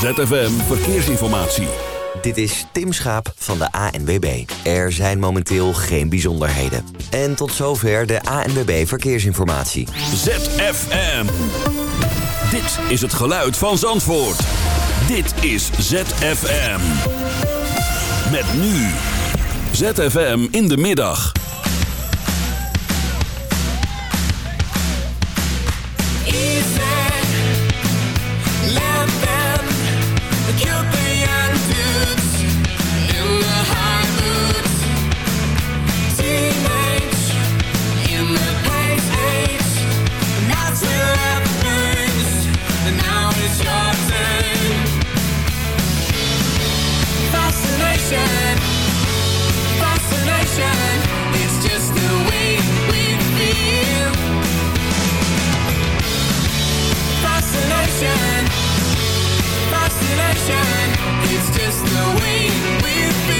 ZFM Verkeersinformatie. Dit is Tim Schaap van de ANWB. Er zijn momenteel geen bijzonderheden. En tot zover de ANWB Verkeersinformatie. ZFM. Dit is het geluid van Zandvoort. Dit is ZFM. Met nu. ZFM in de middag. just the way we feel.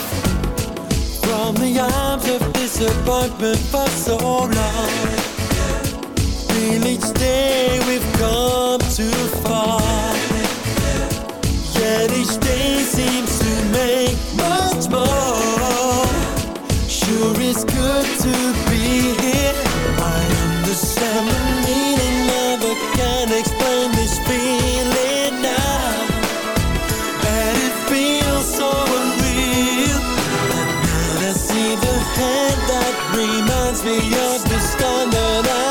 from the arms of disappointment for so long. Feel each day we've come too far. Yet each day seems to make much more. Sure, it's good to be here. I understand the meaning it, can't explain this feeling reminds me of the stand that I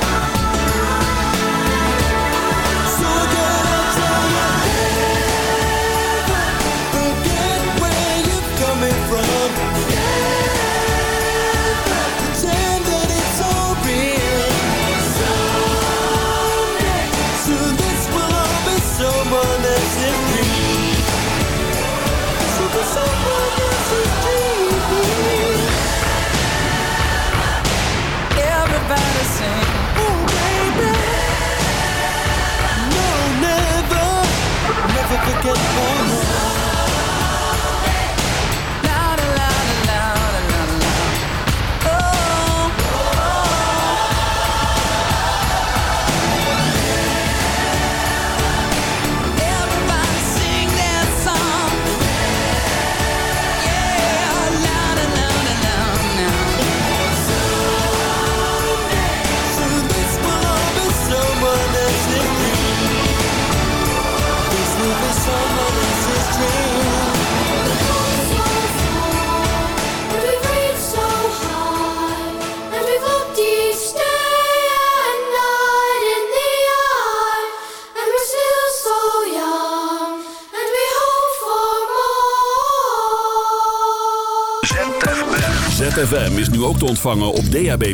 ontvangen op DAB+.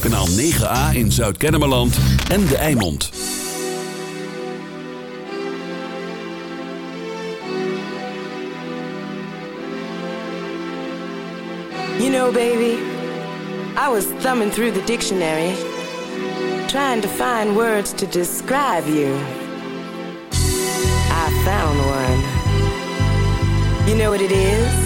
Kanaal 9A in Zuid-Kennemerland en De Eimond. You know, baby, I was thumbing through the dictionary, trying to find words to describe you. I found one. You know what it is?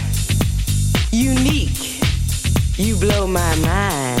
Unique, you blow my mind.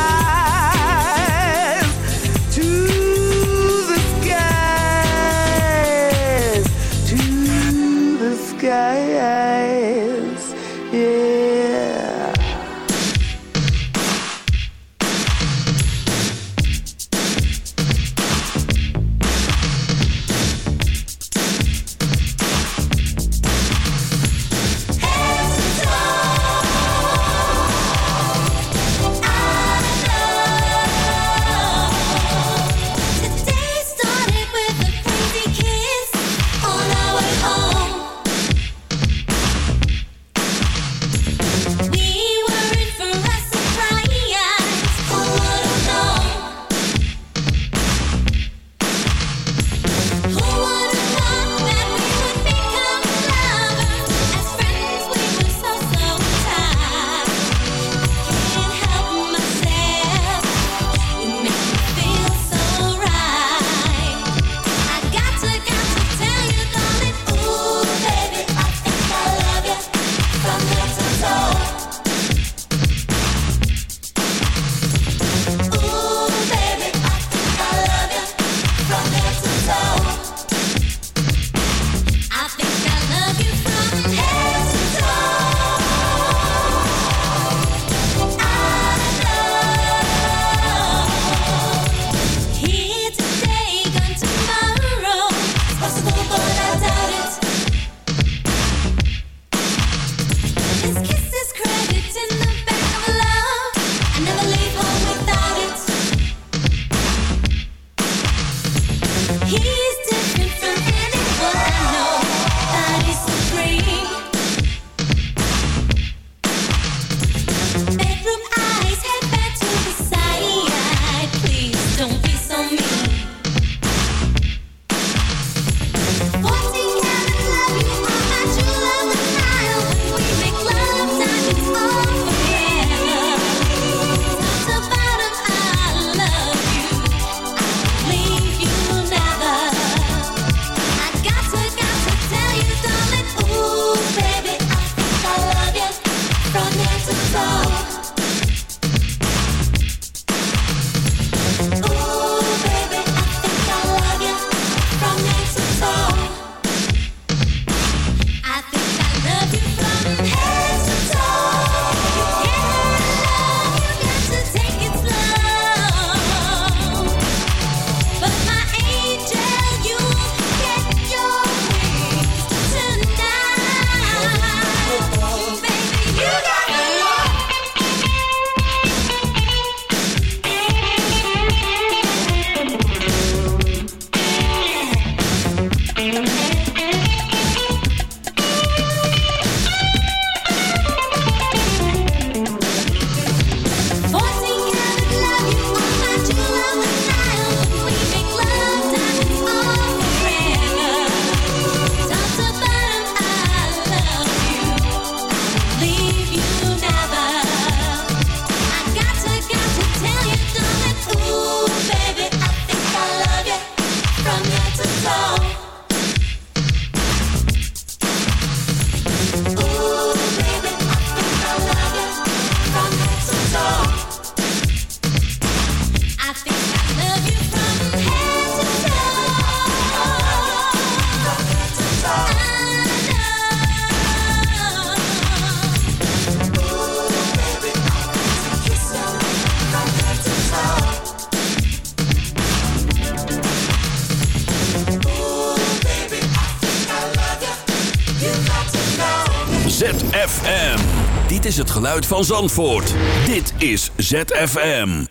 Geluid van Zandvoort. Dit is ZFM. I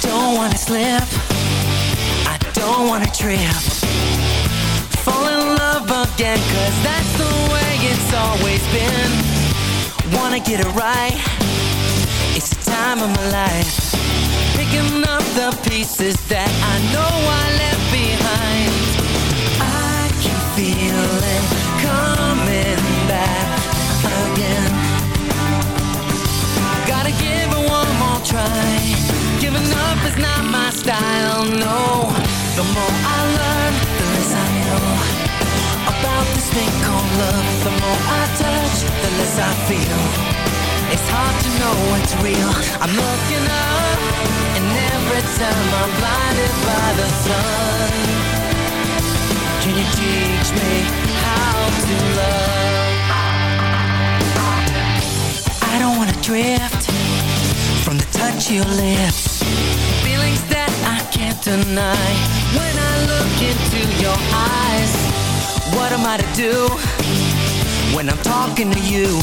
don't wanna slip. I don't wanna trip. Fall in love again, cause that's the way it's always been. Wanna get it right. It's the time of my life. Picking up the pieces that I know I left behind. I can feel it coming back again. Gotta give it one more try. Giving up is not my style, no. The more I learn, the less I know about this thing called love. The more I touch, the less I feel. It's hard to know what's real. I'm looking up, and every time I'm blinded by the sun. Can you teach me how to love? I don't wanna drift from the touch of your lips. Feelings that I can't deny when I look into your eyes. What am I to do when I'm talking to you?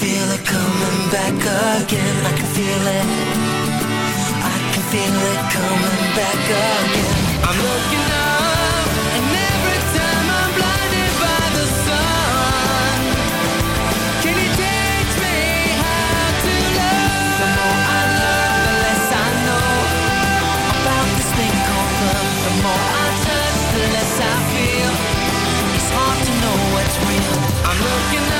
I can feel it coming back again. I can feel it. I can feel it coming back again. I'm looking up, and every time I'm blinded by the sun. Can you teach me how to love? The more I learn, the less I know about this thing called love. The more I touch, the less I feel. It's hard to know what's real. I'm looking up,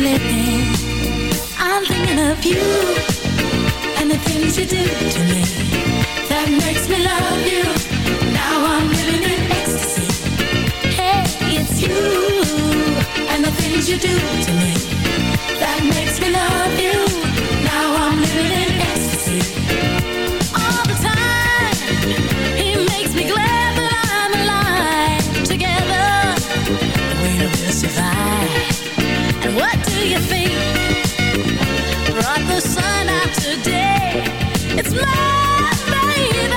I'm thinking of you And the things you do to me That makes me love you. Now I'm living in ecstasy. Hey, it's you And the things you do to me That makes me love you. Brought the sun out today. It's baby.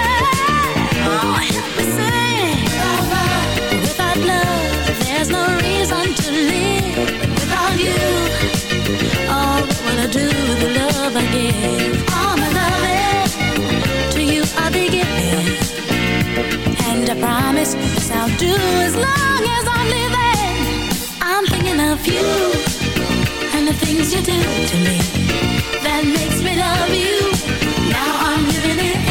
Oh, help me sing. Without love, there's no reason to live. Without you, I do, the love All my loving to you I'll giving. And I promise, I'll do as long as I'm living. I'm thinking of you things you do to me that makes me love you. Now I'm living it.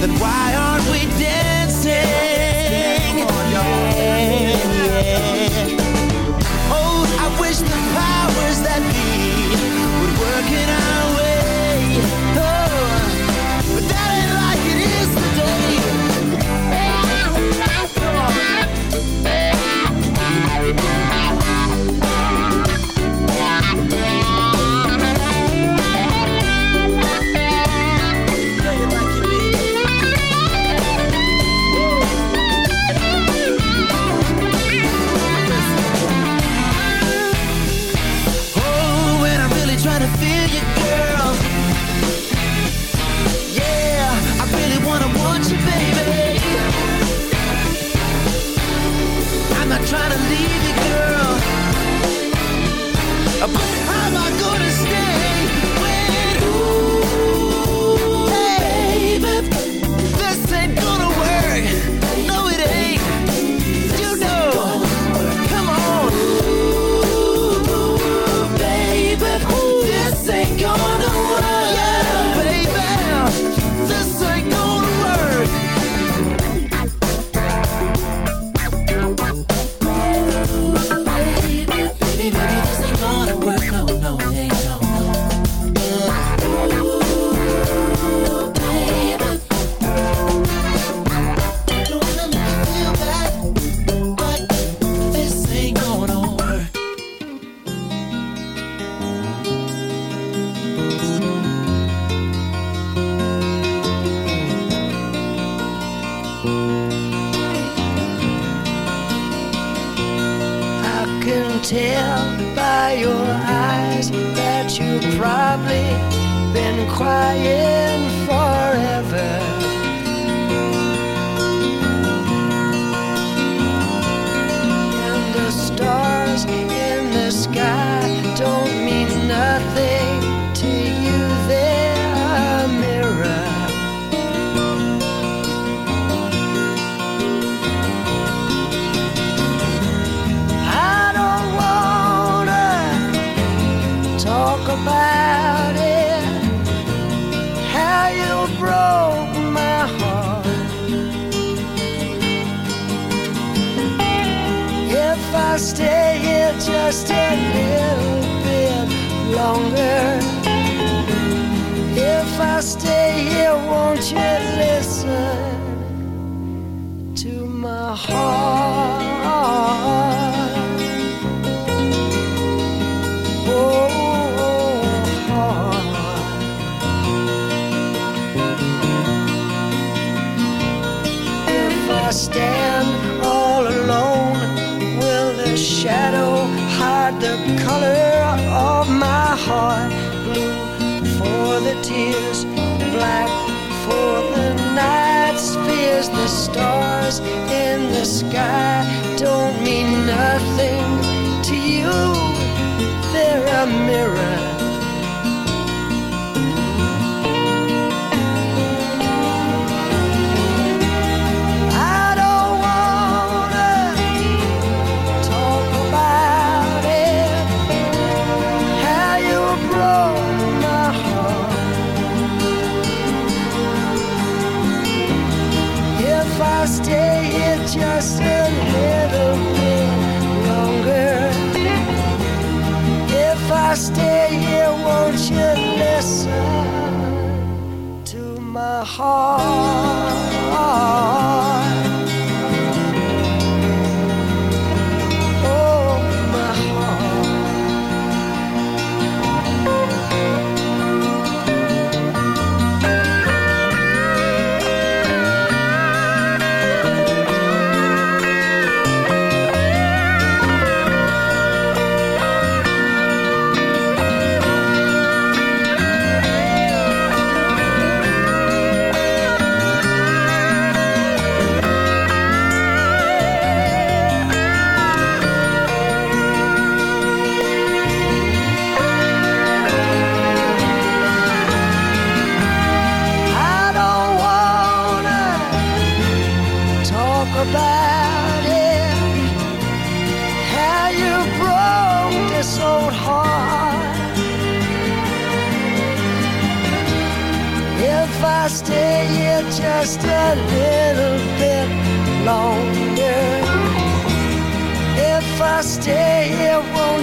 Then why aren't we dead?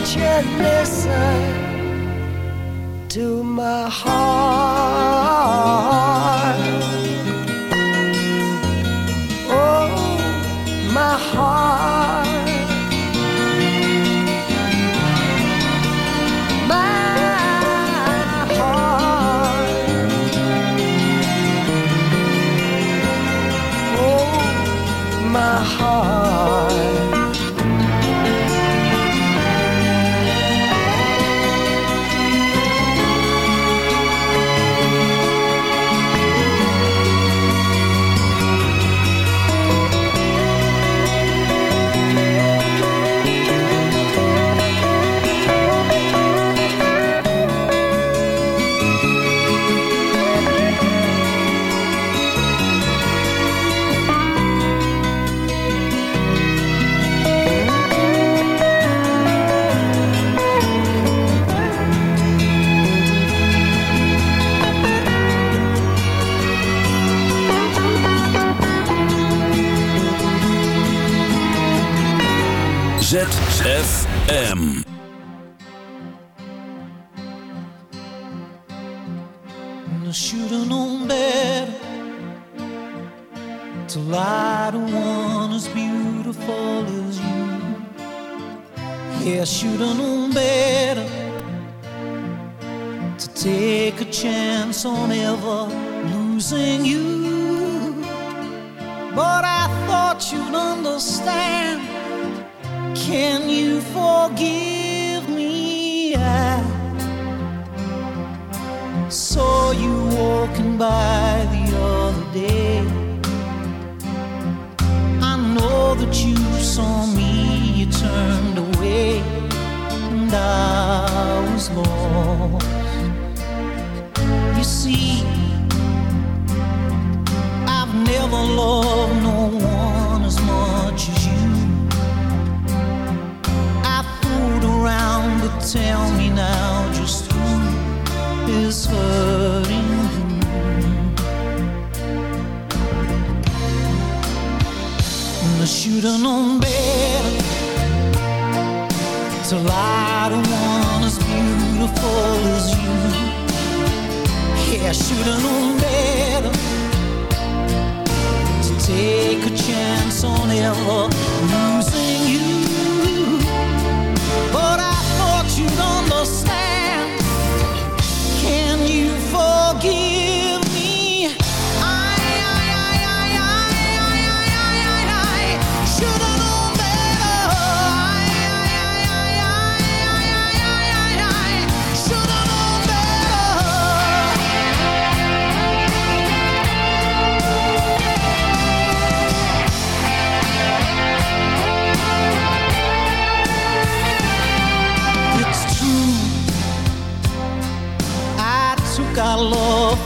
should listen to my heart. Yeah, I should've known better to take a chance on ever losing you. But I thought you'd understand. Can you forgive me? I saw you walking by the other day. I know that you saw me, you turned I was lost. You see, I've never loved no one as much as you. I fooled around, but tell me now just who is hurting who. And I should've known better to lie beautiful as you. Yeah, I should've known better to take a chance on ever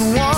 and one.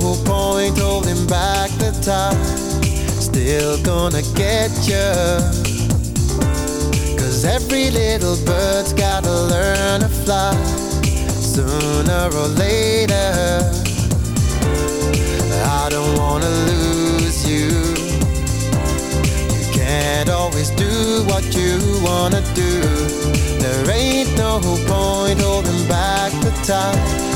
no point holding back the tide. Still gonna get you. Cause every little bird's gotta learn to fly sooner or later. I don't wanna lose you. You can't always do what you wanna do. There ain't no point holding back the time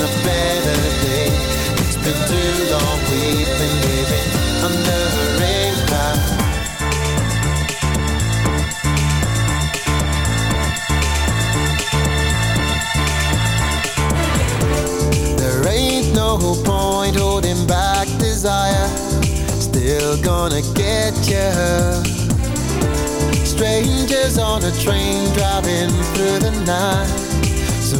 a better day. It's been too long, we've been living under a rain cloud. There ain't no point holding back desire. Still gonna get you. Strangers on a train driving through the night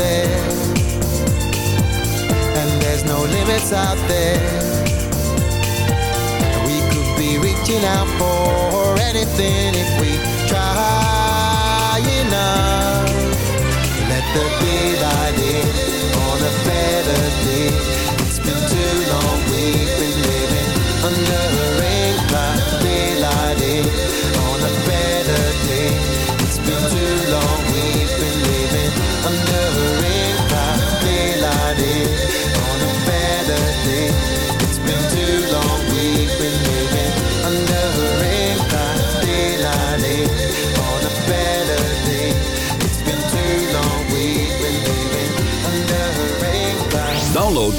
there. And there's no limits out there. We could be reaching out for anything if we try enough. Let the daylight in on a better day